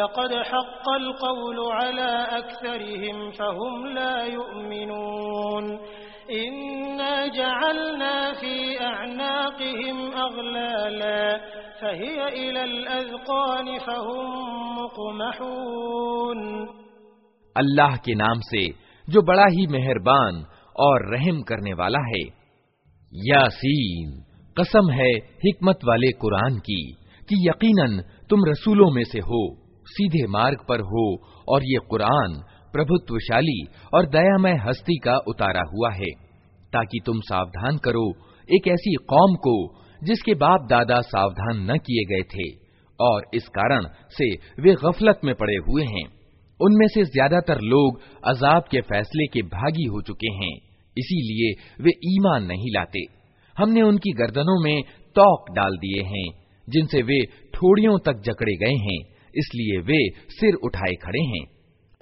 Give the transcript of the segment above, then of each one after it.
लक़द हक़्क़ल क़ौलु अला अक्सरिहिम फहुम ला युमिनून इन्ना जअलना फी अअनाक़िहिम अग़लाला फहिय इलल अज़क़ान फहुम मुक़महून अल्लाह के नाम से जो बड़ा ही मेहरबान और रहम करने वाला है यासीन कसम है हिकमत वाले कुरान की कि यकीनन तुम रसूलों में से हो सीधे मार्ग पर हो और ये कुरान प्रभुत्वशाली और दयामय हस्ती का उतारा हुआ है, ताकि तुम सावधान करो एक ऐसी कौम को जिसके बाप दादा सावधान न किए गए थे और इस कारण से वे गफलत में पड़े हुए हैं। उनमें से ज़्यादातर लोग अजाब के फैसले के भागी हो चुके हैं, इसीलिए वे ईमान नहीं लाते। हमने उनकी गर्दनों में तौक डाल दिए हैं, जिनसे वे ठोड़ियों तक जकड़े गए हैं। इसलिए वे सिर उठाए खड़े हैं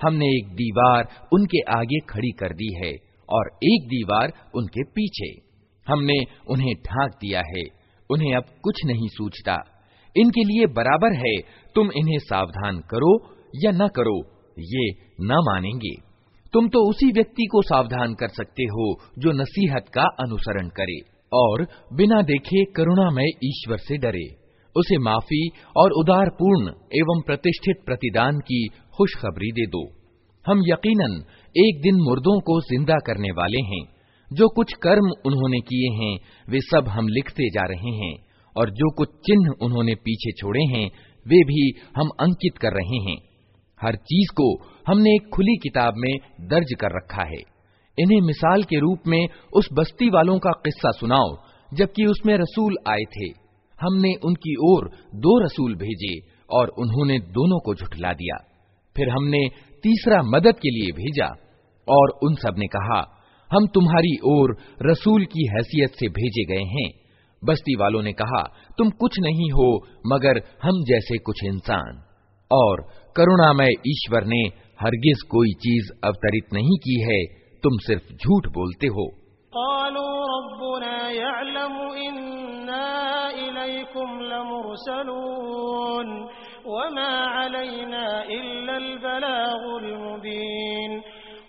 हमने एक दीवार उनके आगे खड़ी कर दी है और एक दीवार उनके पीछे हमने उन्हें ढांक दिया है उन्हें अब कुछ नहीं सूझता इनके लिए बराबर है तुम इन्हें सावधान करो या न करो ये न मानेंगे। तुम तो उसी व्यक्ति को सावधान कर सकते हो, जो नसीहत का अनुसरण करे, और बिना देखे करुणामय ईश्वर से डरे। उसे माफ़ी और उदारपूर्ण एवं प्रतिष्ठित प्रतिदान की खुशखबरी दे दो। हम यकीनन एक दिन मुर्दों को ज़िंदा करने वाले हैं। जो कुछ कर्म उन्होंने किए हैं, वे सब हम लिखते जा रहे हैं, और जो कुछ चिन्ह उन्होंने पीछे छोड़े हैं, वे भी हम अंकित कर रहे हैं। हर चीज़ को हमने एक खुली किताब में दर्ज कर रखा है। इन्हें मिसाल के रूप में उस बस्ती वालों का किस्सा सुनाओ, जबकि उसमें रसूल आए थे। हमने उनकी ओर दो रसूल भेजे और उन्होंने दोनों को झुठला दिया। फिर हमने तीसरा मदद के लिए भेजा और उन सबने कहा, हम तुम्हारी ओर रसूल की हैसियत से भेजे गए हैं। बस्ती वालों ने कहा, तुम कुछ नहीं हो, मगर हम जैसे कुछ इंसान। और करुणामय ईश्वर ने हरगिज कोई चीज अवतरित नहीं की है तुम सिर्फ झूठ बोलते हो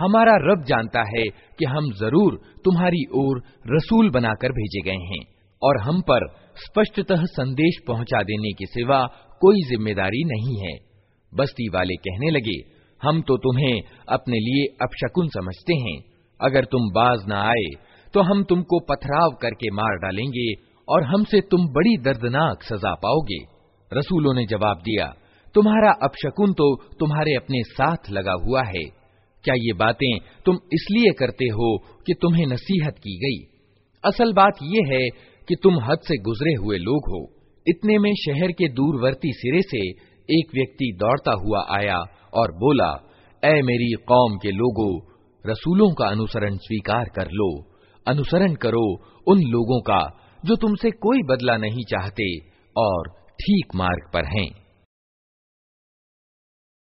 हमारा रब जानता है कि हम ज़रूर तुम्हारी ओर रसूल बनाकर भेजे गए हैं और हम पर स्पष्टतः संदेश पहुँचा देने के सिवा कोई ज़िम्मेदारी नहीं है। बस्ती वाले कहने लगे, हम तो तुम्हें अपने लिए अपशकुन समझते हैं। अगर तुम बाज न आए तो हम तुमको पथराव करके मार डालेंगे और हमसे तुम बड़ी दर्दनाक सजा पाओगे। रसूलों ने जवाब दिया, तुम्हारा अपशकुन तो तुम्हारे अपने साथ लगा हुआ है। क्या ये बातें तुम इसलिए करते हो कि तुम्हें नसीहत की गई? असल बात यह है कि तुम हद से गुजरे हुए लोग हो। इतने में शहर के दूरवर्ती सिरे से एक व्यक्ति दौड़ता हुआ आया और बोला ए मेरी कौम के लोगों, रसूलों का अनुसरण स्वीकार कर लो। अनुसरण करो उन लोगों का जो तुमसे कोई बदला नहीं चाहते और ठीक मार्ग पर हैं।